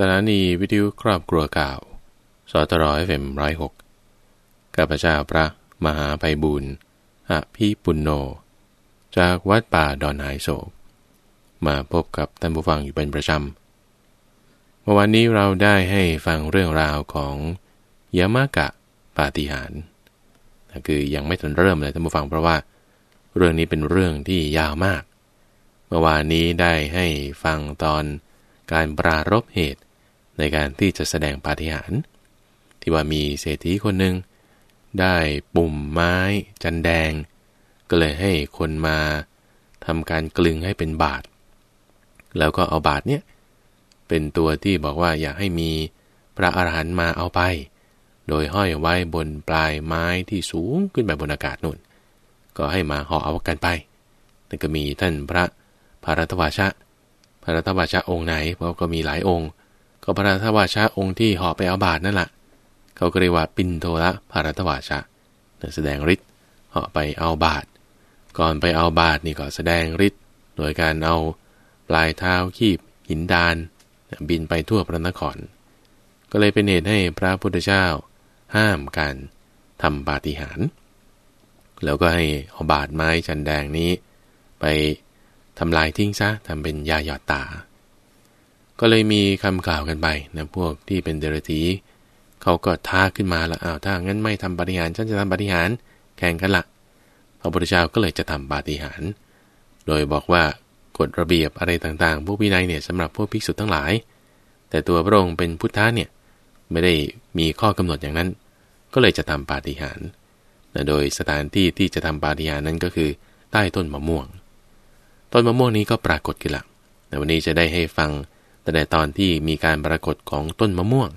สถานีวิทยุครอบครัวเก่าสตรอยเฟมร้อยหกข้าพเจ้าพระมหาไพบุญอภิปุณโญจากวัดป่าดอนหายโศกมาพบกับท่านผู้ฟังอยู่เป็นประจำเมื่อวันนี้เราได้ให้ฟังเรื่องราวของยามากะปาฏิหารคือยังไม่ทันเริ่มเลยท่านผู้ฟังเพราะว่า เรื่องนี้เป็นเรื่องที่ยาวมาก เมื่อวานนี้ได้ให้ฟังตอนการปรารบเหตุ ในการที่จะแสดงปาฏิหาริย์ที่ว่ามีเศรษฐีคนหนึ่งได้ปุ่มไม้จันแดง ก็เลยให้คนมาทำการกลึงให้เป็นบาท แล้วก็เอาบาทเนี้ยเป็นตัวที่บอกว่าอยากให้มีพระอาหารหันต์มาเอาไป โดยห้อยไว้บนปลายไม้ที่สูงขึ้นไปบนอากาศนู่น ก็ให้มาห่อเอากันไปนั่นก็มีท่านพระภารัตวาชะ พระรัตวาชะองค์ไหนเพราะก็มีหลายองค์ ก็พระรัตวาชะองค์ที่ห่อไปเอาบาทนั่นแหละเขาก็เรียกว่าปินโทละภารัตวาชะแสดงฤทธิ์เหาะไปเอาบาท ก่อนไปเอาบาทนี่ก็แสดงฤทธิ์โดยการเอาปลายเท้าขีบหินดาน บินไปทั่วพระนคร ก็เลยเป็นเหตุให้พระพุทธเจ้าห้ามการทำปาฏิหาริย์แล้วก็ให้เอาบาทไม้จันแดงนี้ ไปทำลายทิ้งซะทำเป็นยาหยอดตา ก็เลยมีคำกล่าวกันไปนะพวกที่เป็นเดรธีเขาก็ท้าขึ้นมาละอ้าวถ้างั้นไม่ทำปฏิหารฉันจะทำปฏิหารแข่งกันละพระพุทธเจ้าก็เลยจะทำปฏิหาร โดยบอกว่ากฎระเบียบอะไรต่างๆ พวกวินัยเนี่ยสำหรับพวกภิกษุทั้งหลาย แต่ตัวพระองค์เป็นพุทธะเนี่ยไม่ได้มีข้อกำหนดอย่างนั้น ก็เลยจะทำปาฏิหารโดยสถานที่ที่จะทำปาฏิหารนั้นก็คือใต้ต้นมะม่วง ต้นมะม่วงนี้ก็ปรากฏขึ้นละแต่วันนี้จะได้ให้ฟัง แต่ในตอนที่มีการปรากฏของต้นมะม่วง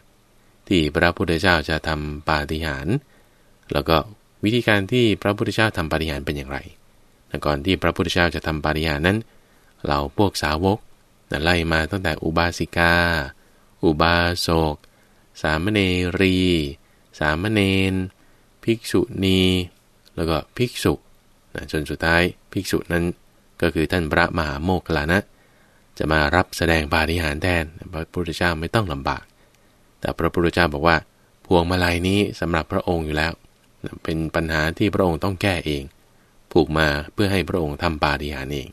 ที่พระพุทธเจ้าจะทำปาฏิหาริย์แล้วก็วิธีการที่พระพุทธเจ้าทำปาฏิหาริย์เป็นอย่างไรก่อนที่พระพุทธเจ้าจะทำปาฏิหาริย์นั้น เราพวกสาวกไล่มาตั้งแต่อุบาสิกา อุบาสก สามเณรี สามเณร ภิกษุณี แล้วก็ภิกษุ จนสุดท้ายภิกษุนั้นก็คือท่านพระมหาโมคคลานะ จะมารับแสดงปาฏิหาริย์แทนพระพุทธเจ้าไม่ต้องลำบาก แต่พระพุทธเจ้าบอกว่า พวงมาลัยนี้สำหรับพระองค์อยู่แล้ว เป็นปัญหาที่พระองค์ต้องแก้เอง ผูกมาเพื่อให้พระองค์ทำปาฏิหาริย์เอง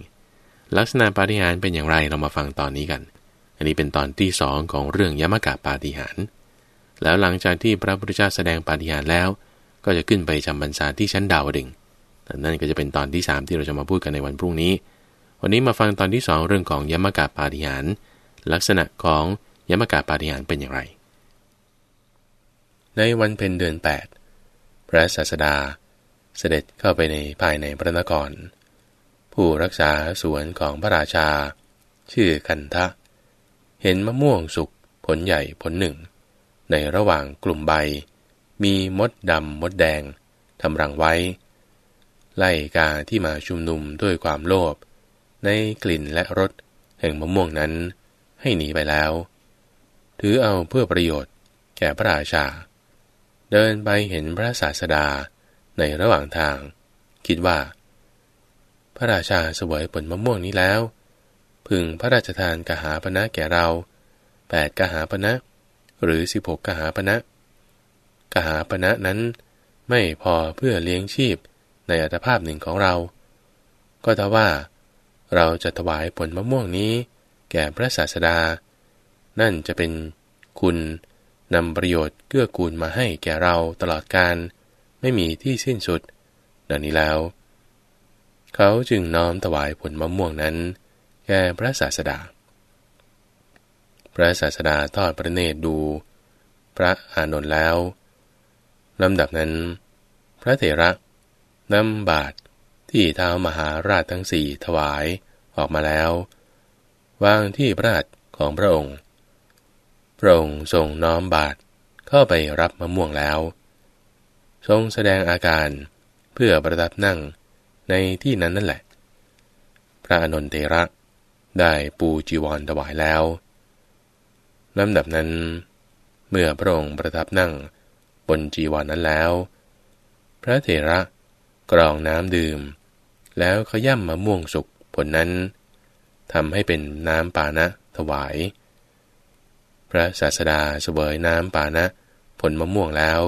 ลักษณะปาฏิหาริย์เป็นอย่างไรเรามาฟังตอนนี้กัน อันนี้เป็นตอนที่สองของเรื่องยมกะปาฏิหาริย์แล้วหลังจากที่พระพุทธเจ้าแสดงปาฏิหาริย์แล้ว ก็จะขึ้นไปจำพรรษาที่ชั้นดาวดึงนั่นก็จะเป็นตอนที่ 3 ที่เราจะมาพูดกันในวันพรุ่งนี้ วันนี้มาฟังตอนที่ 2 เรื่องของยมกะปาฏิหาริย์ลักษณะของยมกะปาฏิหาริย์เป็นอย่างไร ในวันเพ็ญเดือน 8 พระศาสดาเสด็จเข้าไปในภายในพระนคร ผู้รักษาสวนของพระราชา ชื่อคันทะ เห็นมะม่วงสุกผลใหญ่ผลหนึ่ง ในระหว่างกลุ่มใบ มีมดดำมดแดงทำรังไว้ ไล่กาที่มาชุมนุมด้วยความโลภ ในกลิ่นและรสแห่งมะม่วงนั้นให้หนีไปแล้ว ถือเอาเพื่อประโยชน์แก่พระราชา เดินไปเห็นพระศาสดาในระหว่างทาง คิดว่า พระราชาสวยผลมะม่วงนี้แล้ว พึงพระราชทานกหาปณะแก่เราแปดกหาปณะหรือสิบหกกหาปณะกหาปณะนั้นไม่พอเพื่อเลี้ยงชีพในอัตภาพหนึ่งของเรา ก็ถ้าว่า เราจะถวายผลมะม่วงนี้ แก่พระศาสดา นั่นจะเป็นคุณนำประโยชน์เกื้อกูลมาให้แก่เราตลอดการไม่มีที่สิ้นสุด ดังนี้แล้ว เขาจึงน้อมถวายผลมะม่วงนั้น แก่พระศาสดา พระศาสดาทอดพระเนตรดู พระอานนท์แล้วลำดับนั้น พระเถระนำบาท ที่เท้ามหาราชทั้งสี่ถวายออกมาแล้ววางที่พระหัตถ์ของพระองค์ พระองค์ทรงน้อมบาทเข้าไปรับมะม่วงแล้ว ทรงแสดงอาการเพื่อประทับนั่งในที่นั้นนั่นแหละ พระอนุนเตระได้ปูจีวรถวายแล้วลำดับนั้น เมื่อพระองค์ประทับนั่งบนจีวรนนั้นแล้ว พระเถระกรองน้ำดื่ม แล้วขย่ำมะม่วงสุกผลนั้นทำให้เป็นน้ำปานะถวาย พระศาสดาเสวยน้ำปานะ ผลมะม่วงแล้ว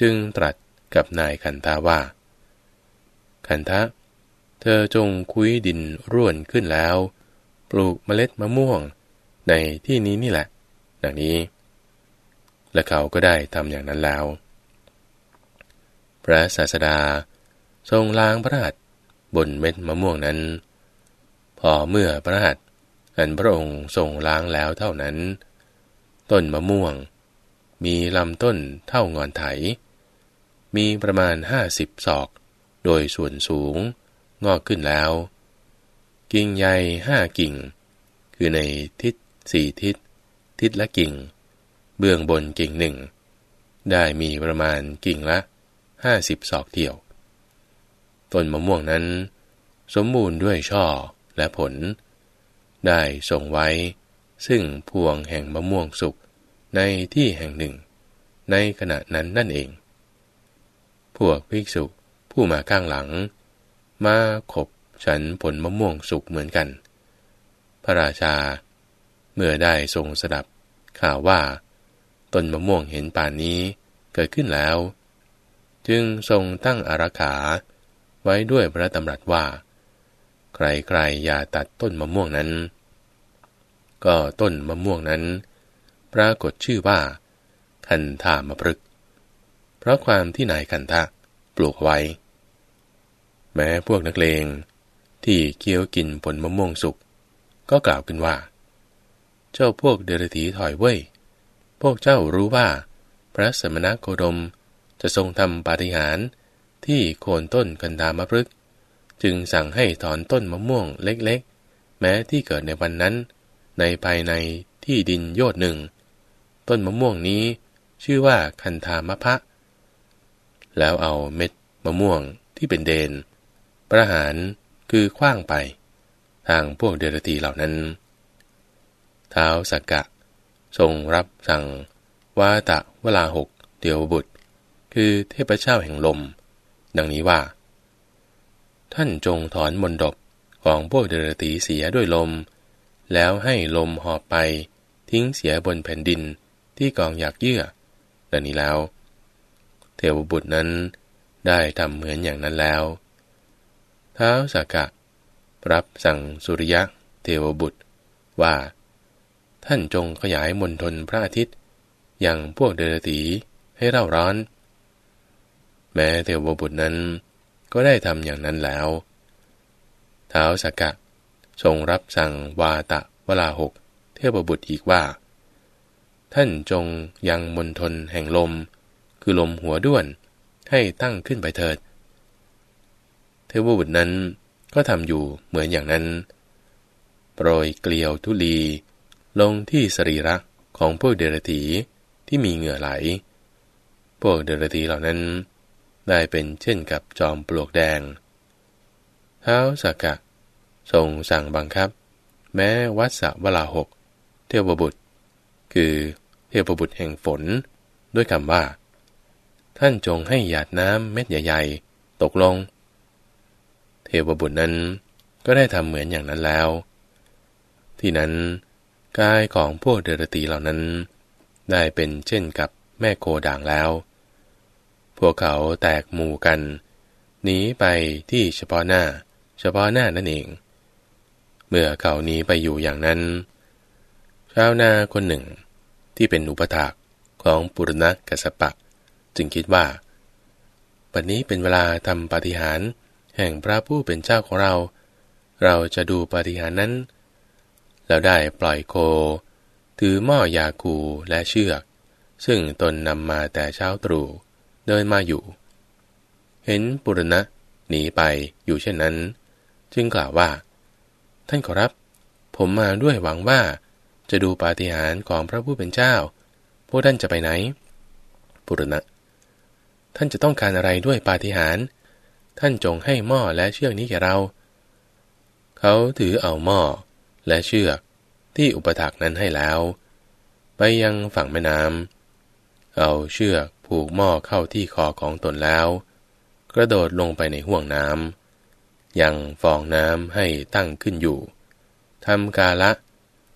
จึงตรัสกับนายขันธาว่าขันธะเธอจงคุยดินร่วนขึ้นแล้ว ปลูกเมล็ดมะม่วงในที่นี้นี่แหละ ดังนี้ และเขาก็ได้ทำอย่างนั้นแล้ว พระศาสดาทรงล้างพระหัตถ์ บนเม็ดมะม่วงนั้น พอเมื่อพระหัตถ์อันพระองค์ทรงล้างแล้วเท่านั้น ต้นมะม่วง มีลำต้นเท่างอนไถ มีประมาณห้าสิบศอก โดยส่วนสูง งอกขึ้นแล้ว กิ่งใหญ่ห้ากิ่ง คือในทิศสี่ทิศ ทิศละกิ่ง เบื้องบนกิ่งหนึ่ง ได้มีประมาณกิ่งละห้าสิบศอกเที่ยว ต้นมะม่วงนั้น สมบูรณ์ด้วยช่อและผล ได้ส่งไว้ ซึ่งพวงแห่งมะม่วงสุกในที่แห่งหนึ่ง ในขณะนั้นนั่นเอง พวกภิกษุผู้มาข้างหลัง มาขบฉันผลมะม่วงสุกเหมือนกัน พระราชา เมื่อได้ทรงสดับข่าวว่าต้นมะม่วงเห็นป่านนี้เกิดขึ้นแล้ว จึงทรงตั้งอารักขา ไว้ด้วยพระตำรัสว่า ใครๆอย่าตัดต้นมะม่วงนั้น ก็ต้นมะม่วงนั้น ปรากฏชื่อว่า คันธามะพฤก เพราะความที่นายคันทะปลูกไว้ แม้พวกนักเลง ที่เคี้ยวกินผลมะม่วงสุกก็กล่าวขึ้นว่า เจ้าพวกเดรธีถอยเว้ย พวกเจ้ารู้ว่า พระสมณโคดมจะทรงทำปาฏิหาริย์ ที่โคนต้นกันดามะพฤกจึงสั่งให้ถอนต้นมะม่วงเล็กๆ แม้ที่เกิดในวันนั้น ในภายในที่ดินโยดหนึ่ง ต้นมะม่วงนี้ชื่อว่าคันธามะพะ แล้วเอาเม็ดมะม่วงที่เป็นเดน ประหารคือคว้างไป ทางพวกเดรธีเหล่านั้น เท้าสักกะ ทรงรับสั่งวาตะเวลาหกเดียวบุตร คือเทพเจ้าแห่งลม ดังนี้ว่า ท่านจงถอนมนดบของพวกเดรตีเสียด้วยลม แล้วให้ลมหอบไป ทิ้งเสียบนแผ่นดินที่กองอยากเยื่อ ดังนี้แล้ว เทวบุตรนั้นได้ทำเหมือนอย่างนั้นแล้ว ท้าวสักกะ รับสั่งสุริยะเทวบุตรว่า ท่านจงขยายมนทนพระอาทิตย์ อย่างพวกเดรตีให้เร่าร้อน แม้เทวบุตรนั้น ก็ได้ทำอย่างนั้นแล้วท้าวสักกะ ทรงรับสั่งวาตะเวลาหกเทพบุตรอีกว่า ท่านจงยังมนทนแห่งลม คือลมหัวด้วนให้ตั้งขึ้นไปเถิด เทวบุตรนั้นก็ทำอยู่เหมือนอย่างนั้น โปรยเกลียวทุลี ลงที่สรีระของพวกเดรธีที่มีเหงื่อไหล พวกเดรธีเหล่านั้น ได้เป็นเช่นกับจอมปลวกแดงเท้าสักกะ ทรงสั่งบังคับ แม้วัดสะเวลาหก เทวบุตร คือเทพบุตรแห่งฝน ด้วยคำว่า ท่านจงให้หยาดน้ำเม็ดใหญ่ ๆ ตกลง เทวบุตรนั้นก็ได้ทำเหมือนอย่างนั้นแล้ว ที่นั้นกายของพวกเดรตีเหล่านั้น ได้เป็นเช่นกับแม่โคด่างแล้ว พวกเขาแตกหมู่กัน หนีไปที่เฉพาะหน้า เฉพาะหน้านั่นเอง เมื่อเขานี้ไปอยู่อย่างนั้น ชาวนาคนหนึ่งที่เป็นอุปถากของปุรณะกัสปะ จึงคิดว่าปัจนี้เป็นเวลาทำปฏิหารแห่งพระผู้เป็นเจ้าของเรา เราจะดูปฏิหารนั้นแล้วได้ปล่อยโค ถือหม้อยาคูและเชือก ซึ่งตนนำมาแต่เช้าตรู่ เดินมาอยู่ เห็นปุรณะหนีไปอยู่เช่นนั้น จึงกล่าวว่า ท่านขอรับ ผมมาด้วยหวังว่า จะดูปาฏิหาริย์ของพระผู้เป็นเจ้า พวกท่านจะไปไหน ปุรณะ ท่านจะต้องการอะไรด้วยปาฏิหาริย์ท่านจงให้หม้อและเชือกนี้แก่เรา เขาถือเอาหม้อและเชือกที่อุปถักนั้นให้แล้ว ไปยังฝั่งแม่น้ำ เอาเชือกผูกหม้อเข้าที่คอของตนแล้ว กระโดดลงไปในห่วงน้ำยังฟองน้ำให้ตั้งขึ้นอยู่ทำกาละ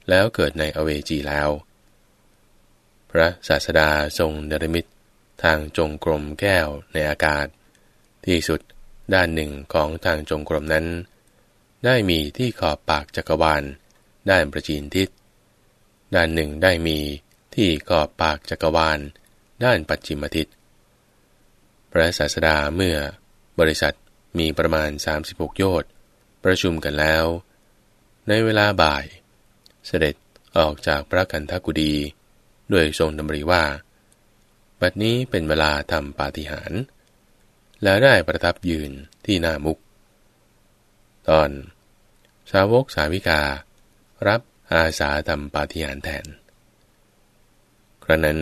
แล้วเกิดในอเวจีแล้ว พระศาสดาทรงเนรมิตทางจงกรมแก้วในอากาศ ที่สุดด้านหนึ่งของทางจงกรมนั้น ได้มีที่ขอบปากจักรวาล ด้านประจีนทิศ ด้านหนึ่งได้มีที่ขอบปากจักรวาล ด้านปัจจิมทิศพระศาสดาเมื่อบริษัทมีประมาณ 36 โยชน์ประชุมกันแล้ว ในเวลาบ่าย เสด็จออกจากพระกันทกุดีด้วยทรงดำริว่า บัดนี้เป็นเวลาทำปาฏิหาริย์แล้วได้ประทับยืนที่หน้ามุก ตอน สาวกสาวิกา รับอาสาทำปาฏิหาริย์แทน ครั้นั้น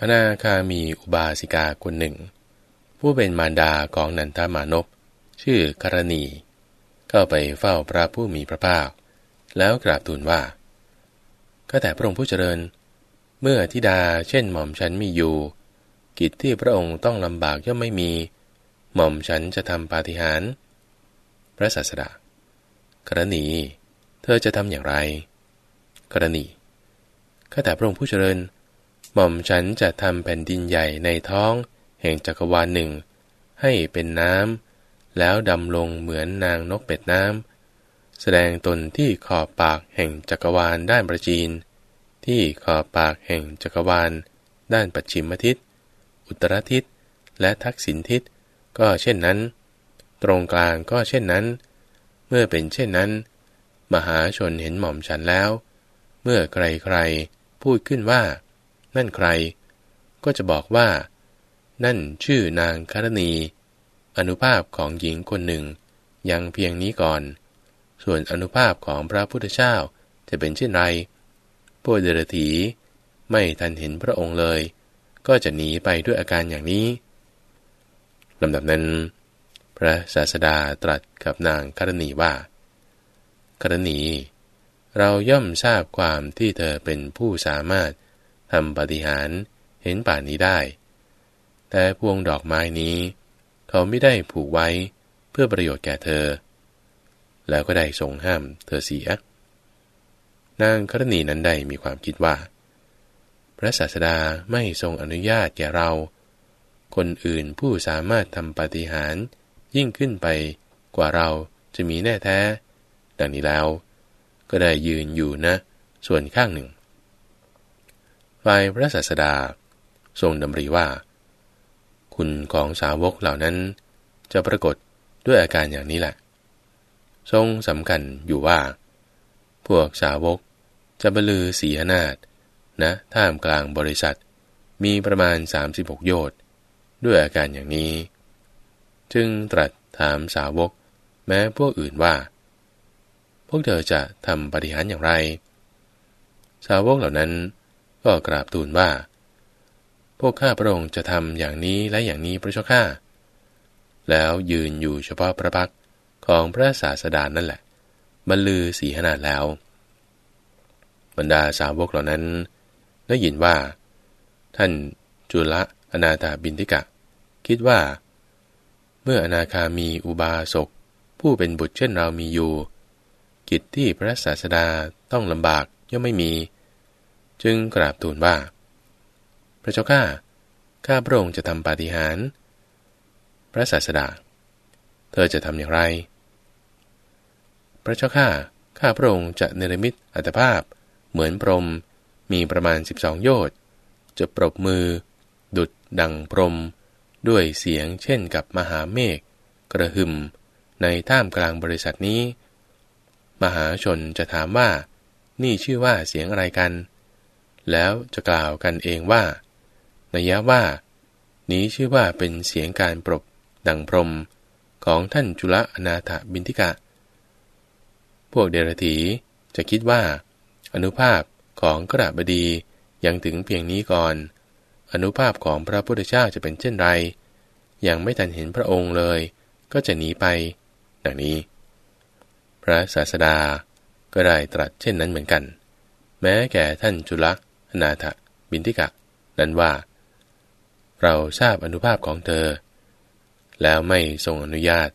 อนาคามีอุบาสิกาคนหนึ่ง ผู้เป็นมารดาของนันทามานพชื่อกรณี เข้าไปเฝ้าพระผู้มีพระภาค แล้วกราบทูลว่าก็แต่พระองค์ผู้เจริญ เมื่อทิดาเช่นหม่อมฉันมีอยู่ กิจที่พระองค์ต้องลำบากย่อมไม่มี หม่อมฉันจะทำปาฏิหาริย์พระศาสดากรณี เธอจะทำอย่างไรกรณีข้าแต่พระองค์ผู้เจริญ หม่อมฉันจะทำแผ่นดินใหญ่ในท้อง แห่งจักรวาลหนึ่ง ให้เป็นน้ำแล้วดำลงเหมือนนางนกเป็ดน้ำแสดงตนที่ขอบปากแห่งจักรวาลด้านประจีน ที่ขอบปากแห่งจักรวาล ด้านปัจฉิมทิศ อุตรทิศ และทักษิณทิศ ก็เช่นนั้น ตรงกลางก็เช่นนั้น เมื่อเป็นเช่นนั้น มหาชนเห็นหม่อมฉันแล้ว เมื่อใครๆพูดขึ้นว่า นั่นใคร ก็จะบอกว่า นั่นชื่อนางคารณี อนุภาพของหญิงคนหนึ่ง ยังเพียงนี้ก่อน ส่วนอนุภาพของพระพุทธเจ้าจะเป็นเช่นไร พวกเดรถีไม่ทันเห็นพระองค์เลย ก็จะหนีไปด้วยอาการอย่างนี้ลำดับนั้น พระศาสดาตรัสกับนางคารณีว่าคารณี เราย่อมทราบความที่เธอเป็นผู้สามารถ ทำปฏิหารเห็นป่านนี้ได้ แต่พวงดอกไม้นี้ เขาไม่ได้ผูกไว้เพื่อประโยชน์แก่เธอ แล้วก็ได้ทรงห้ามเธอเสีย นางครณีนั้นได้มีความคิดว่า พระศาสดาไม่ทรงอนุญาตแก่เรา คนอื่นผู้สามารถทำปฏิหารยิ่งขึ้นไปกว่าเราจะมีแน่แท้ ดังนี้แล้ว ก็ได้ยืนอยู่นะ ส่วนข้างหนึ่ง ฝ่ายพระศาสดา ทรงดำริว่า คุณของสาวกเหล่านั้น จะปรากฏด้วยอาการอย่างนี้แหละ ทรงสำคัญอยู่ว่า พวกสาวกจะบรลือสีหนาฏนะท่ามกลางบริษัทมีประมาณ 36 โยชน์ด้วยอาการอย่างนี้ จึงตรัสถามสาวก แม้พวกอื่นว่า พวกเธอจะทำปฏิหารอย่างไร สาวกเหล่านั้น ก็กราบทูลว่า พวกข้าพระองค์จะทำอย่างนี้และอย่างนี้พระเจ้าข้า แล้วยืนอยู่เฉพาะพระพักของพระศาสดานั่นแหละบรรลือสีขนาแล้ว บรรดาสาวกเหล่านั้นได้ยินว่า ท่านจุลอนาถาบินทิกะ คิดว่า เมื่ออนาคามีอุบาสกผู้เป็นบุตรเช่นเรามีอยู่ กิจที่พระศาสดาต้องลำบากย่อมไม่มี จึงกราบทูลว่า พระเจ้าข้าข้าพระองค์จะทำปาฏิหาริย์พระศาสดา เธอจะทำอย่างไร พระเจ้าข้าข้าพระองค์จะเนรมิตอัตภาพ เหมือนพรมมีประมาณ 12 โยชน์จะปรบมือ ดุดดังพรม ด้วยเสียงเช่นกับมหาเมฆกระหึ่มในท่ามกลางบริษัทนี้ มหาชนจะถามว่า นี่ชื่อว่าเสียงอะไรกัน แล้วจะกล่าวกันเองว่านัยยะว่า นี้ชื่อว่าเป็นเสียงการปรบดังพรมของท่านจุลอนาถบินทิกะ พวกเดรธีจะคิดว่า อนุภาพของกระบดียังถึงเพียงนี้ก่อน อนุภาพของพระพุทธเจ้าจะเป็นเช่นไร ยังไม่ทันเห็นพระองค์เลย ก็จะหนีไปดังนี้ พระศาสดาก็ได้ตรัสเช่นนั้นเหมือนกัน แม้แก่ท่านจุล นาถบินทิกะ นั้นว่า เราทราบอนุภาพของเธอ แล้วไม่ทรงอนุญาต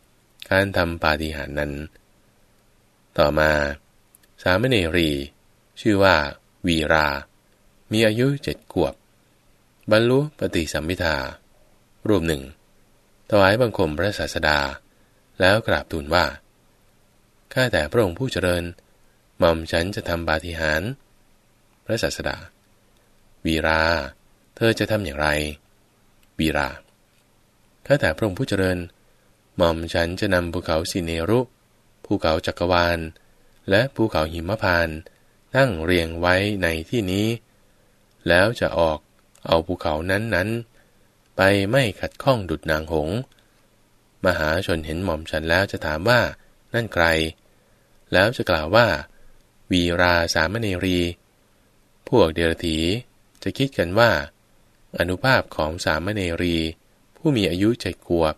การทำปาฏิหาริย์นั้น ต่อมา สามเณรี ชื่อว่า วีรา มีอายุเจ็ดขวบ บรรลุปฏิสัมพิทา รูปหนึ่ง ถวายบังคมพระศาสดา แล้วกราบทูลว่า ข้าแต่พระองค์ผู้เจริญหม่อมฉันจะทำบาฏิหาริย์พระศาสดา วีรา เธอจะทำอย่างไร วีราข้าแต่พระองค์ผู้เจริญ หม่อมฉันจะนำภูเขาสิเนรุ ภูเขาจักรวาล และภูเขาหิมพานตั้งเรียงไว้ในที่นี้ แล้วจะออกเอาภูเขานั้นๆ ไปไม่ขัดข้องดุดนางหง มหาชนเห็นหม่อมฉันแล้วจะถามว่านั่นใคร แล้วจะกล่าวว่า วีราสามเณรี พวกเดรธี จะคิดกันว่า อนุภาพของสามเณรี ผู้มีอายุเจ็ดขวบ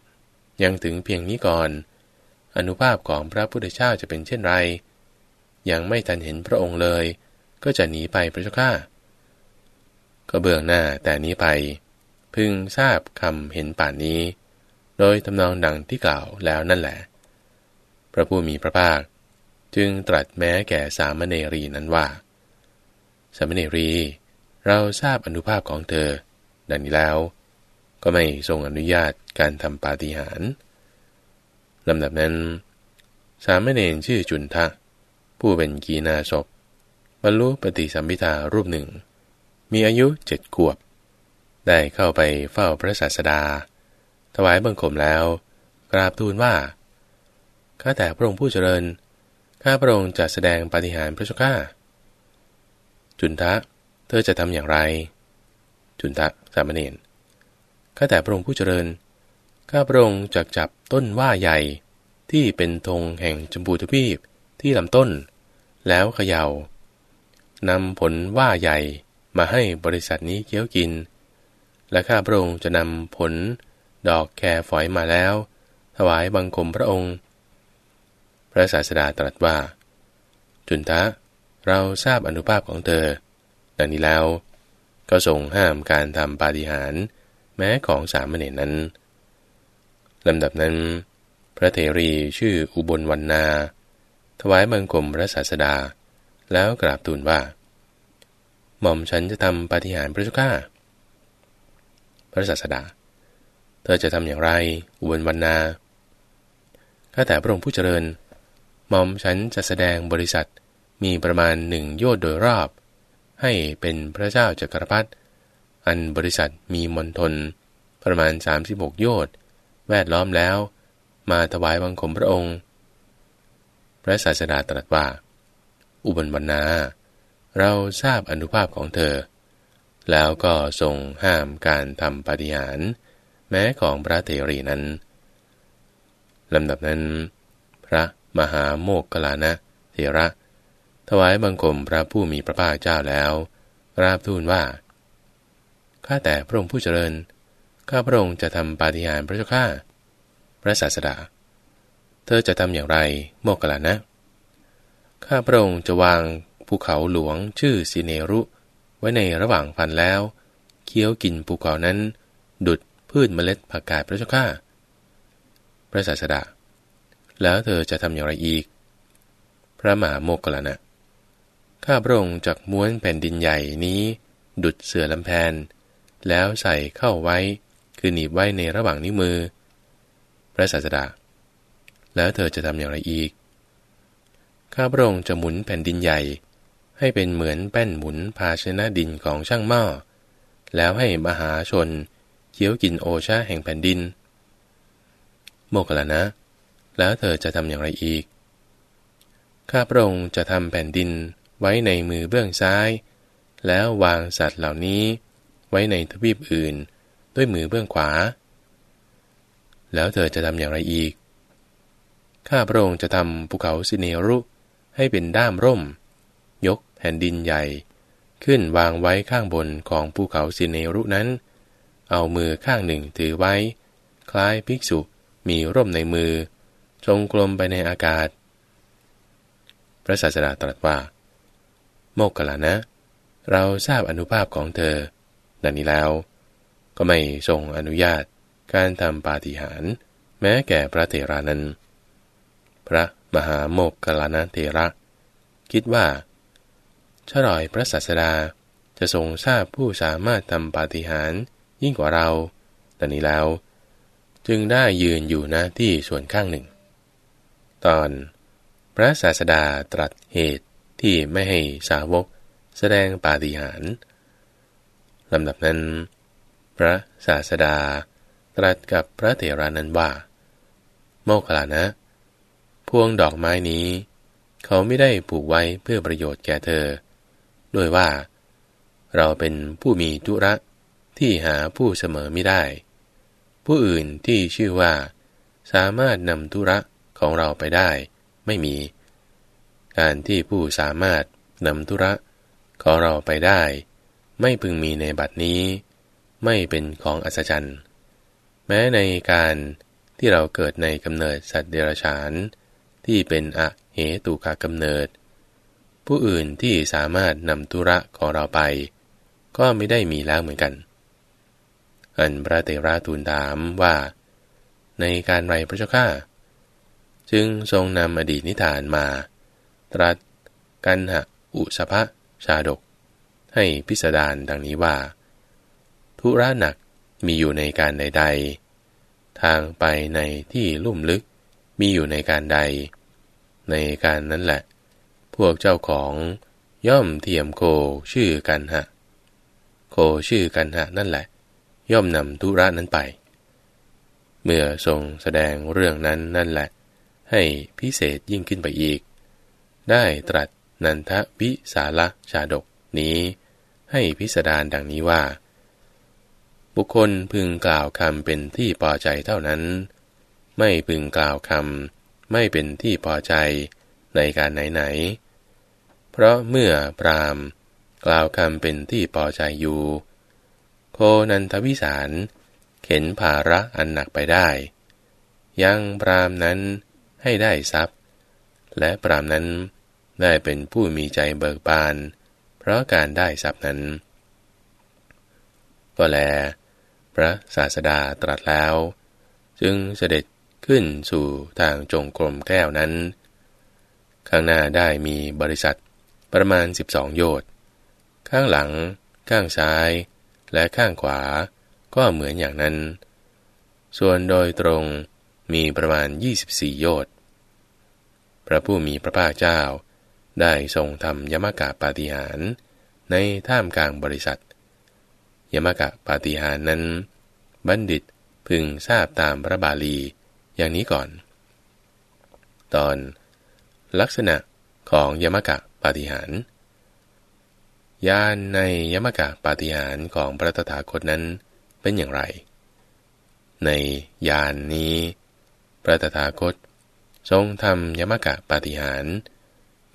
ยังถึงเพียงนี้ก่อน อนุภาพของพระพุทธเจ้าจะเป็นเช่นไร ยังไม่ทันเห็นพระองค์เลย ก็จะหนีไปพระเจ้าข้าก็เบื้องหน้าแต่นี้ไป พึงทราบคำเห็นป่านนี้ โดยทำนองดังที่กล่าวแล้วนั่นแหละ พระผู้มีพระภาค จึงตรัสแม้แก่สามเณรีนั้นว่า สามเณรี เราทราบอนุภาพของเธอ ดังนี้แล้ว ก็ไม่ทรงอนุญาตการทำปาฏิหาริย์ลำดับนั้น สามเณรชื่อจุนทะ ผู้เป็นกีนาศพบรรลุปฏิสัมพิทารูปหนึ่ง มีอายุเจ็ดขวบ ได้เข้าไปเฝ้าพระศาสดา ถวายบังคมแล้ว กราบทูลว่า ข้าแต่พระองค์ผู้เจริญ ข้าพระองค์จะแสดงปฏิหารพระชก้าจุนทะ ธอจะทำอย่างไร จุนทะสามเณร ข้าแต่พระองค์ผู้เจริญ ข้าพระองค์จะจับต้นว่าใหญ่ที่เป็นธงแห่งจมพูทวีปที่ลำต้น แล้วเขยา่านำผลว่าใหญ่มาให้บริษัทนี้เคี้ยวกิน และข้าพระองค์จะนำผลดอกแครฝอยมาแล้ว ถวายบังคมพระองค์ พระศาสดาตรัสว่า จุนทะ เราทราบอนุภาพของเธอ ดังนี้แล้ว ก็ทรงห้ามการทำปาฏิหาริย์แม้ของสามเณรนั้นลำดับนั้น พระเทรีชื่ออุบลวันนา ถวายบังคมพระศาสดา แล้วกราบทูลว่า หม่อมฉันจะทำปาฏิหาริพระเจ้าข้าพระศาสดา เธอจะทำอย่างไร อุบลวรรณาข้าแต่พระองค์ผู้เจริญหม่อมฉันจะแสดงบริษัทมีประมาณหนึ่งโยชน์โดยรอบ ให้เป็นพระเจ้าจักรพรรดิอันบริษัทมีมณฑลประมาณ 36 โยชน์แวดล้อมแล้ว มาถวายบังคมพระองค์ พระศาสดาตรัสว่า อุบลวรรณาเราทราบอนุภาพของเธอ แล้วก็ทรงห้ามการทำปฏิหารแม้ของพระเทรีนั้นลำดับนั้น พระมหาโมกขลานะเทระ ถวายบังคมพระผู้มีพระภาคเจ้าแล้ว ราบทูลว่า ข้าแต่พระองค์ผู้เจริญ ข้าพระองค์จะทำปาฏิหาริย์พระเจ้าข้า พระศาสดา เธอจะทำอย่างไรโมกขลานะ ข้าพระองค์จะวางภูเขาหลวงชื่อสิเนรุ ไว้ในระหว่างฟันแล้ว เคี้ยวกินภูเขานั้น ดุดพืชเมล็ดผักกาดพระเจ้าข้า พระศาสดา แล้วเธอจะทำอย่างไรอีก พระมหาโมกขลานะ ข้าพระองค์จักม้วนแผ่นดินใหญ่นี้ ดุดเสือลำแพน แล้วใส่เข้าไว้ คือหนีบไว้ในระหว่างนิ้วมือ พระศาสดา แล้วเธอจะทำอย่างไรอีก ข้าพระองค์จะหมุนแผ่นดินใหญ่ ให้เป็นเหมือนแป้นหมุนภาชนะดินของช่างหม้อ แล้วให้มหาชนเคี้ยวกินโอชาแห่งแผ่นดิน โมกขลานะ แล้วเธอจะทำอย่างไรอีก ข้าพระองค์จะทำแผ่นดิน ไว้ในมือเบื้องซ้าย แล้ววางสัตว์เหล่านี้ ไว้ในทวีปอื่น ด้วยมือเบื้องขวา แล้วเธอจะทำอย่างไรอีก ข้าพระองค์จะทำภูเขาสิเนรุให้เป็นด้ามร่ม ยกแผ่นดินใหญ่ ขึ้นวางไว้ข้างบนของภูเขาสิเนรุนั้น เอามือข้างหนึ่งถือไว้ คล้ายภิกษุมีร่มในมือจงกลมไปในอากาศ พระศาสดาตรัสว่า โมกขลานะ เราทราบอนุภาพของเธอ ดังนี้แล้ว ก็ไม่ทรงอนุญาตการทำปาฏิหาริย์แม้แก่พระเถรานั้น พระมหาโมกขลานะเทระ คิดว่าชรอยพระศาสดาจะทรงทราบผู้สามารถทำปาฏิหาริย์ยิ่งกว่าเราแต่นี้แล้ว จึงได้ยืนอยู่หน้าที่ส่วนข้างหนึ่ง ตอน พระศาสดาตรัสเหตุ ที่ไม่ให้สาวกแสดงปาฏิหาริย์ลำดับนั้น พระศาสดาตรัสกับพระเถรานั้นว่า โมคลานะ พวงดอกไม้นี้ เขาไม่ได้ปลูกไว้เพื่อประโยชน์แก่เธอ ด้วยว่า เราเป็นผู้มีธุระที่หาผู้เสมอไม่ได้ ผู้อื่นที่ชื่อว่า สามารถนำธุระของเราไปได้ ไม่มี การที่ผู้สามารถนำธุระของเราไปได้ ไม่พึงมีในบัดนี้ ไม่เป็นของอัศจรรย์ แม้ในการที่เราเกิดในกำเนิดสัตว์เดรัจฉาน ที่เป็นอะเหตุกากำเนิด ผู้อื่นที่สามารถนำธุระของเราไป ก็ไม่ได้มีแล้วเหมือนกัน อันพระเตระทูลถามว่า ในการไรพระเจ้าข้าจึงทรงนำอดีตนิทานมา ตรัส กันหะอุสภะชาดก ให้พิสดารดังนี้ว่า ธุระหนักมีอยู่ในการใด ๆ ทางไปในที่ลุ่มลึกมีอยู่ในการใด ในการนั้นแหละ พวกเจ้าของย่อมเทียมโคชื่อกันหะ โคชื่อกันหะนั่นแหละ ย่อมนำธุระนั้นไป เมื่อทรงแสดงเรื่องนั้นนั่นแหละ ให้พิเศษยิ่งขึ้นไปอีก ได้ตรัสนันทวิสาละชาดกนี้ ให้พิสดารดังนี้ว่า บุคคลพึงกล่าวคำเป็นที่พอใจเท่านั้น ไม่พึงกล่าวคำไม่เป็นที่พอใจในการไหนๆ เพราะเมื่อปรามกล่าวคำเป็นที่พอใจอยู่ โคนันทวิสารเข็นภาระอันหนักไปได้ ยังปรามนั้นให้ได้ทรัพย์ และปรามนั้น ได้เป็นผู้มีใจเบิกบาน เพราะการได้ทรัพย์นั้น ก็แล พระศาสดาตรัสแล้ว จึงเสด็จขึ้นสู่ทางจงกรมแก้วนั้น ข้างหน้าได้มีบริษัทประมาณ 12 โยชน์ ข้างหลัง ข้างซ้าย และข้างขวา ก็เหมือนอย่างนั้น ส่วนโดยตรงมีประมาณ 24 โยชน์ พระผู้มีพระภาคเจ้า ได้ทรงทำยมกะปาฏิหาร ในท่ามกลางบริษัท ยมกะปาฏิหารนั้น บัณฑิตพึงทราบตามพระบาลีอย่างนี้ก่อน ตอน ลักษณะของยมกะปาฏิหารญาณในยมกะปาฏิหารของพระตถาคตนั้นเป็นอย่างไร ในญาณนนี้ พระตถาคต ทรงทำยมกะปาฏิหาร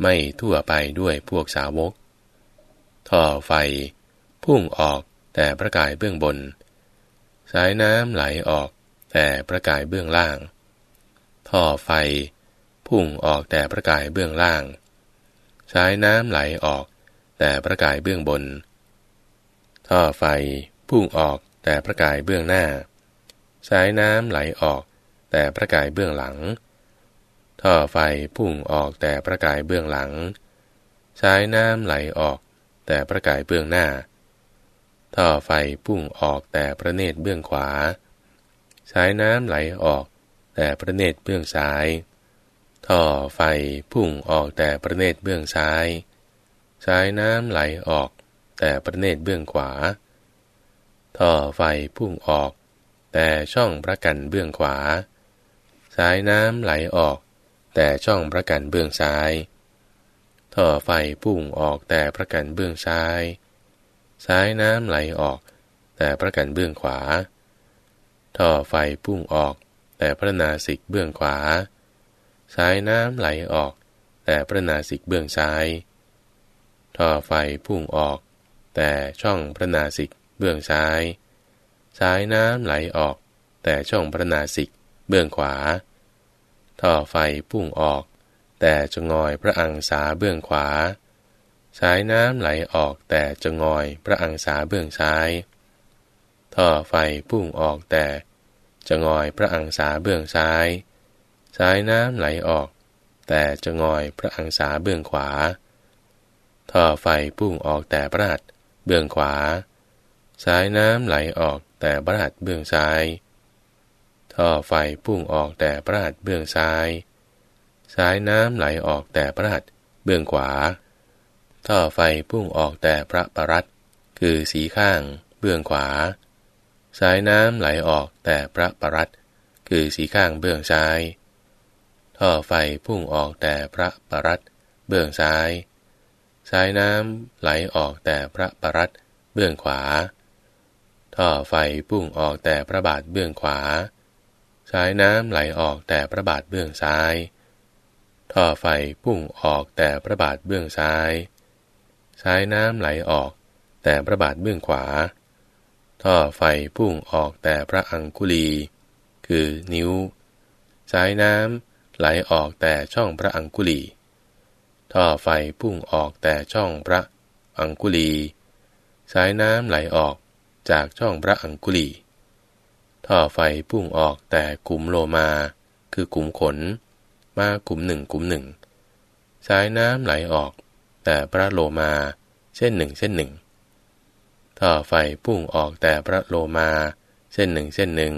ไม่ทั่วไปด้วยพวกสาวก ท่อไฟ พุ่งออกแต่ประกายเบื้องบน สายน้ำไหลออกแต่ประกายเบื้องล่าง ท่อไฟ พุ่งออกแต่ประกายเบื้องล่าง สายน้ำไหลออกแต่ประกายเบื้องบน ท่อไฟ พุ่งออกแต่ประกายเบื้องหน้า สายน้ำไหลออกแต่ประกายเบื้องหลัง ท่อไฟพุ่งออกแต่ประกายเบื้องหลัง สายน้ำไหลออกแต่ประกายเบื้องหน้า ท่อไฟพุ่งออกแต่พระเนตรเบื้องขวา สายน้ำไหลออกแต่พระเนตรเบื้องซ้าย ท่อไฟพุ่งออกแต่พระเนตรเบื้องซ้าย สายน้ำไหลออกแต่พระเนตรเบื้องขวา ท่อไฟพุ่งออกแต่ช่องประกันเบื้องขวา สายน้ำไหลออก แต่ช่องประกันเบื้องซ้าย ท่อไฟพุ่งออกแต่ประกันเบื้องซ้าย สายน้ำไหลออก แต่พระกันเบื้องขวา ท่อไฟพุ่งออก แต่พระนาสิกเบื้องขวา สายน้ำไหลออก แต่พระนาสิกเบื้องซ้าย ท่อไฟพุ่งออก แต่ช่องพระนาสิกเบื้องซ้าย สายน้ำไหลออก แต่ช่องพระนาสิกเบื้องขวา ท่อไฟพุ่งออก แต่จะงอยพระอังสาเบื้องขวา สายน้ำไหลออกแต่จะงอยพระอังสาเบื้องซ้าย ท่อไฟพุ่งออกแต่จะงอยพระอังสาเบื้องซ้าย สายน้ำไหลออก แต่จะงอยพระอังสาเบื้องขวา ท่อไฟพุ่งออกแต่พระหัตเบื้องขวา สายน้ำไหลออกแต่พระหัตเบื้องซ้าย ท่อไฟพุ่งออกแต่พระหัตเบื้องซ้าย สายน้ำไหลออกแต่พระหัตเบื้องขวา ท่อไฟพุ่งออกแต่พระปรัตคือสีข้างเบื้องขวา สายน้ำไหลออกแต่พระปรัตคือสีข้างเบื้องซ้าย ท่อไฟพุ่งออกแต่พระปรัตเบื้องซ้าย สายน้ำไหลออกแต่พระปรัตเบื้องขวา ท่อไฟพุ่งออกแต่พระบาทเบื้องขวา สายน้ำไหลออกแต่พระบาทเบื้องซ้าย ท่อไฟพุ่งออกแต่พระบาทเบื้องซ้าย สายน้ำไหลออกแต่พระบาทเบื้องขวา ท่อไฟพุ่งออกแต่พระอังคุลี คือนิ้ว สายน้ำไหลออกแต่ช่องพระอังคุลี ท่อไฟพุ่งออกแต่ช่องพระอังคุลี สายน้ำไหลออกจากช่องพระอังคุลี ท่อไฟพุ่งออกแต่กลุ่มโลมา คือกลุ่มขน มากลุ่มหนึ่งกลุ่มหนึ่ง สายน้ำไหลออก แต่พระโลมาเส้นหนึ่งเส้นหนึ่ง ท่อไฟพุ่งออกแต่พระโลมาเส้นหนึ่งเส้นหนึ่ง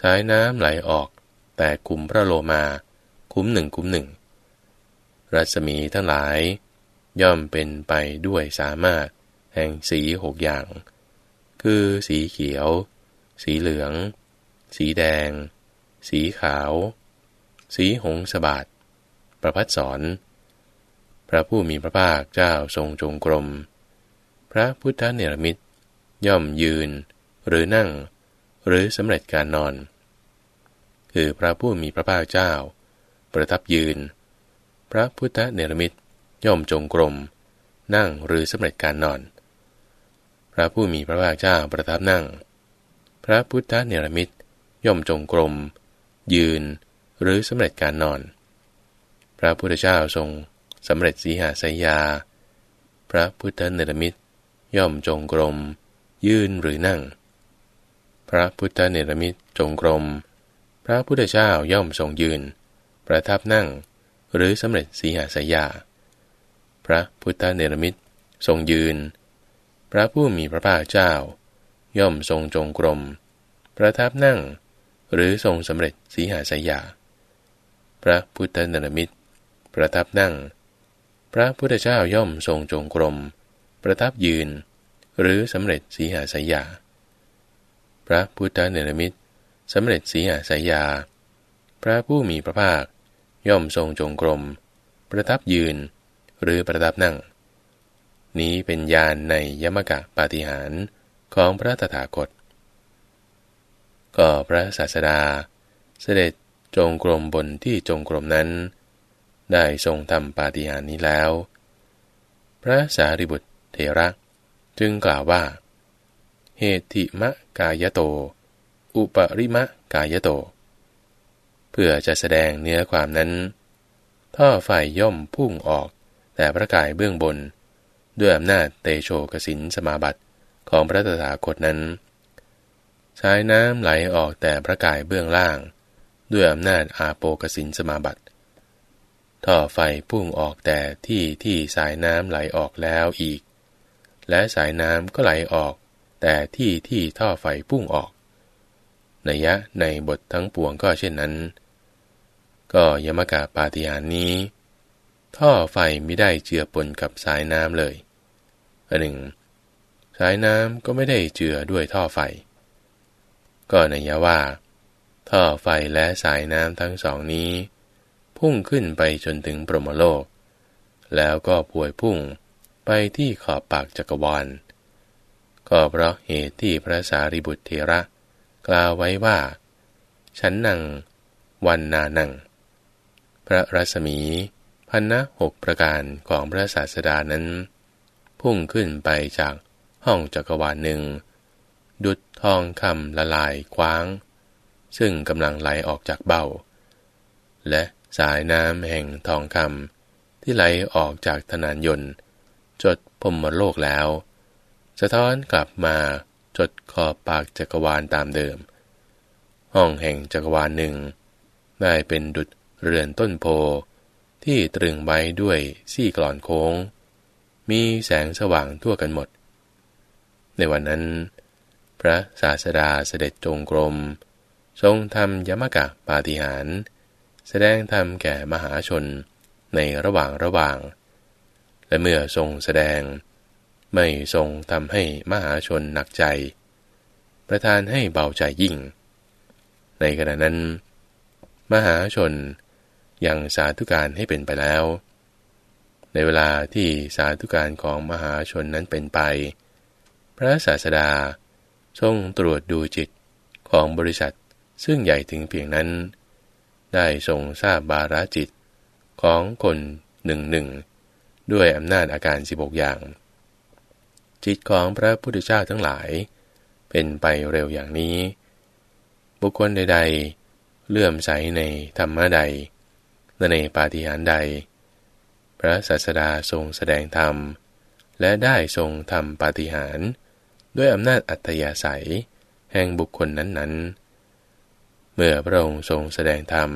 สายน้ำไหลออก แต่กลุ่มพระโลมา คุ้มหนึ่งคุ้มหนึ่ง รัศมีทั้งหลาย ย่อมเป็นไปด้วยสามารถแห่งสีหกอย่าง คือสีเขียว สีเหลือง สีแดง สีขาว สีหงสบาดประพัดสอน พระผู้มีพระภาคเจ้าทรงจงกรม พระพุทธเนรมิตร ย่อมยืน หรือนั่ง หรือสำเร็จการนอน คือพระผู้มีพระภาคเจ้า ประทับยืน พระพุทธเนรมิตร ย่อมจงกรม นั่งหรือสำเร็จการนอน พระผู้มีพระภาคเจ้าประทับนั่ง พระพุทธเนรมิตย่อมจงกรม ยืน หรือสำเร็จการนอน พระพุทธเจ้าทรงสำเร็จสีหาสยา พระพุทธเนรมิตย่อมจงกรม ยืนหรือนั่ง พระพุทธเนรมิตจงกรม พระพุทธเจ้าย่อมทรงยืน ประทับนั่ง หรือสำเร็จสีหาสยา พระพุทธเนรมิตทรงยืน พระผู้มีพระภาคเจ้า ย่อมทรงจงกรม ประทับนั่ง หรือทรงสำเร็จสีหาสยา พระพุทธเนรมิตร ประทับนั่ง พระพุทธเจ้าย่อมทรงจงกรม ประทับยืน หรือสำเร็จสีหาสยา พระพุทธเนรมิตรสำเร็จสีหาสยา พระผู้มีพระภาค ย่อมทรงจงกรม ประทับยืน หรือประทับนั่ง นี้เป็นญาณในยมกะปาฏิหาร ของพระตถาคต ก็พระศาสดา เสด็จจงกรมบนที่จงกรมนั้น ได้ทรงทำปาฏิหารนี้แล้ว พระสารีบุตรเทระจึงกล่าวว่า เหติมะกายโต อุปริมะกายโต เพื่อจะแสดงเนื้อความนั้น ท่อไฟย่อมพุ่งออกแต่พระกายเบื้องบน ด้วยอำนาจเตโชกสินสมาบัติ ของพระตถาคตนั้น สายน้ำไหลออกแต่พระกายเบื้องล่าง ด้วยอำนาจอาโปกสินสมาบัติ ท่อไฟพุ่งออกแต่ที่ที่สายน้ำไหลออกแล้วอีก และสายน้ำก็ไหลออก แต่ที่ที่ท่อไฟพุ่งออกนัยยะในบททั้งปวงก็เช่นนั้น ก็ยมกะปาฏิหารนี้ ท่อไฟไม่ได้เจือปนกับสายน้ำเลยอันหนึ่ง สายน้ำก็ไม่ได้เจือด้วยท่อไฟ ก็นัยว่า ท่อไฟและสายน้ำทั้งสองนี้ พุ่งขึ้นไปจนถึงปรมโลก แล้วก็ป่วยพุ่งไปที่ขอบปากจักรวาลก็เพราะเหตุที่พระสารีบุตรเทระ กล่าวไว้ว่า ฉันนั่งวันนานัง พระรัศมีพันนะหกประการของพระศาสดานั้น พุ่งขึ้นไปจาก ห้องจักรวาลหนึ่ง ดุดทองคำละลายคว้าง ซึ่งกำลังไหลออกจากเบ้า และสายน้ำแห่งทองคำที่ไหลออกจากธนานยนต์ จดพมโลกแล้ว สะท้อนกลับมาจดขอบปากจักรวาลตามเดิม ห้องแห่งจักรวาลหนึ่ง ได้เป็นดุดเรือนต้นโพที่ตรึงไว้ด้วยซี่กลอนโค้ง มีแสงสว่างทั่วกันหมด ในวันนั้น พระศาสดาเสด็จจงกรม ทรงทำยมกะปาฏิหาร แสดงธรรมแก่มหาชนในระหว่างระหว่าง และเมื่อทรงแสดง ไม่ทรงทำให้มหาชนหนักใจ ประทานให้เบาใจยิ่ง ในขณะนั้น มหาชนยังสาธุการให้เป็นไปแล้ว ในเวลาที่สาธุการของมหาชนนั้นเป็นไป พระศาสดา ทรงตรวจดูจิตของบริษัทซึ่งใหญ่ถึงเพียงนั้น ได้ทรงทราบบาราจิตของคนหนึ่งหนึ่งด้วยอำนาจอาการ 16 อย่าง จิตของพระพุทธเจ้าทั้งหลาย เป็นไปเร็วอย่างนี้ บุคคลใด ๆ เลื่อมใสในธรรมะใดและในปาฏิหาริย์ใด พระศาสดาทรงแสดงธรรม และได้ทรงทำปาฏิหาริย์ ด้วยอำนาจอัตยาศัย แห่งบุคคลนั้นๆ เมื่อพระองค์ทรงแสดงธรรม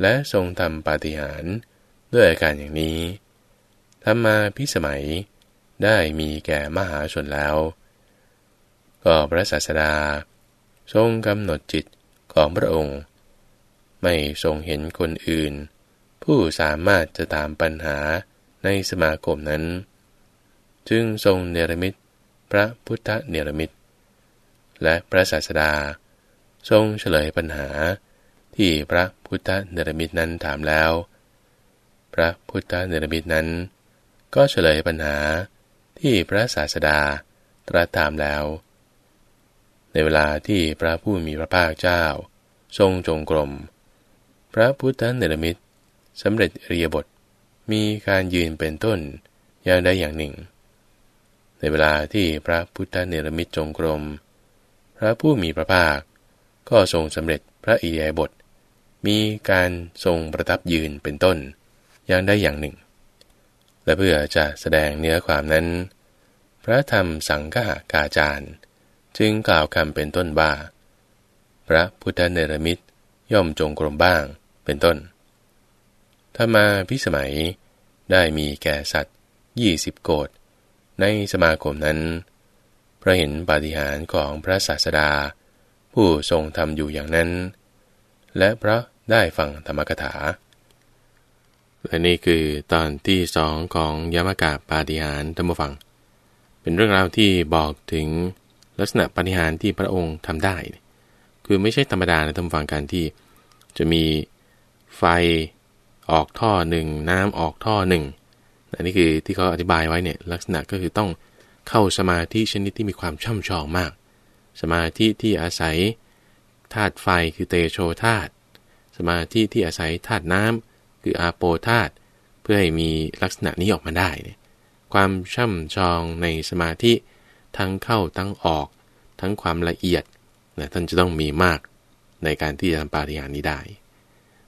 และทรงทำปาฏิหาริย์ด้วยอาการอย่างนี้ธรรมาพิสมัยได้มีแก่มหาชนแล้ว ก็พระศาสดา ทรงกำหนดจิตของพระองค์ ไม่ทรงเห็นคนอื่น ผู้สามารถจะตามปัญหาในสมาคมนั้น จึงทรงเนรมิต พระพุทธเนรมิตร และพระศาสดา ทรงเฉลยปัญหาที่พระพุทธเนรมิตรนั้นถามแล้ว พระพุทธเนรมิตรนั้น ก็เฉลยปัญหาที่พระศาสดาตรัสถามแล้ว ในเวลาที่พระผู้มีพระภาคเจ้า ทรงจงกรม พระพุทธเนรมิตรสำเร็จเรียบทมีการยืนเป็นต้นอย่างใดอย่างหนึ่ง ในเวลาที่พระพุทธเนรมิตจงกรม พระผู้มีพระภาค ก็ทรงสำเร็จพระอิยาบท มีการทรงประทับยืนเป็นต้น อย่างใดอย่างหนึ่ง และเพื่อจะแสดงเนื้อความนั้น พระธรรมสังฆากาจารย์ จึงกล่าวคำเป็นต้นว่า พระพุทธเนรมิตย่อมจงกรมบ้างเป็นต้นถ้ามาพิสมัยได้มีแก่สัตว์ยี่สิบโกด ในสมาคมนั้น พระเห็นปาฏิหาริย์ของพระศาสดา ผู้ทรงทำอยู่อย่างนั้น และพระได้ฟังธรรมกถา และนี่คือตอนที่สองของยมกาปาฏิหาริย์ธรรมฟัง เป็นเรื่องราวที่บอกถึงลักษณะปาฏิหาริย์ที่พระองค์ทำได้ คือไม่ใช่ธรรมดานะธรรมฟังการที่ จะมีไฟออกท่อหนึ่งน้ำออกท่อหนึ่ง อันนี้คือที่เขาอธิบายไว้เนี่ยลักษณะก็คือต้องเข้าสมาธิชนิดที่มีความช่ำชองมาก สมาธิที่อาศัยธาตุไฟคือเตโชธาตุสมาธิที่อาศัยธาตุน้ำคืออาโปธาตุเพื่อให้มีลักษณะนี้ออกมาได้เนี่ยความช่ำชองในสมาธิ ทั้งเข้าทั้งออก ทั้งความละเอียดนะท่านจะต้องมีมากในการที่จะทำปาฏิหาริย์นี้ได้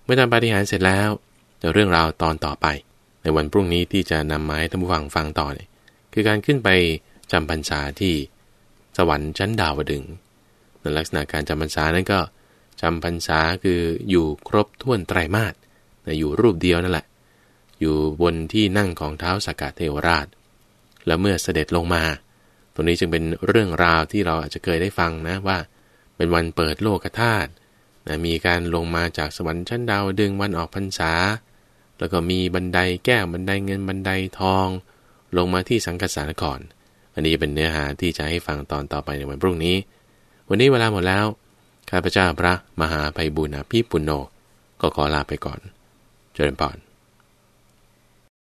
เมื่อทำปาฏิหาริย์เสร็จแล้วเรื่องราวตอนต่อไป ในวันพรุ่งนี้ที่จะนำไม้ท่านผู้ฟังฟังต่อเนี่ยคือการขึ้นไปจำพรรษาที่สวรรค์ชั้นดาวดึงในลักษณะการจำพรรษานั้นก็จำพรรษาคืออยู่ครบถ้วนไตรมาสอยู่รูปเดียวนั่นแหละ อยู่บนที่นั่งของเท้าสากาเทวราช แล้วเมื่อเสด็จลงมา ตรงนี้จึงเป็นเรื่องราวที่เราอาจจะเคยได้ฟังนะว่า เป็นวันเปิดโลกธาตุนะมีการลงมาจากสวรรค์ชั้นดาวดึงวันออกพรรษา แล้วก็มีบันไดแก้วบันไดเงินบันไดทอง ลงมาที่สังกัสารก่อน อันนี้เป็นเนื้อหาที่จะให้ฟังตอนต่อไปในวันพรุ่งนี้ วันนี้เวลาหมดแล้ว ข้าพเจ้าพระมหาภัยบุญอภิปุณโญก็ขอลาไปก่อน เจริญพร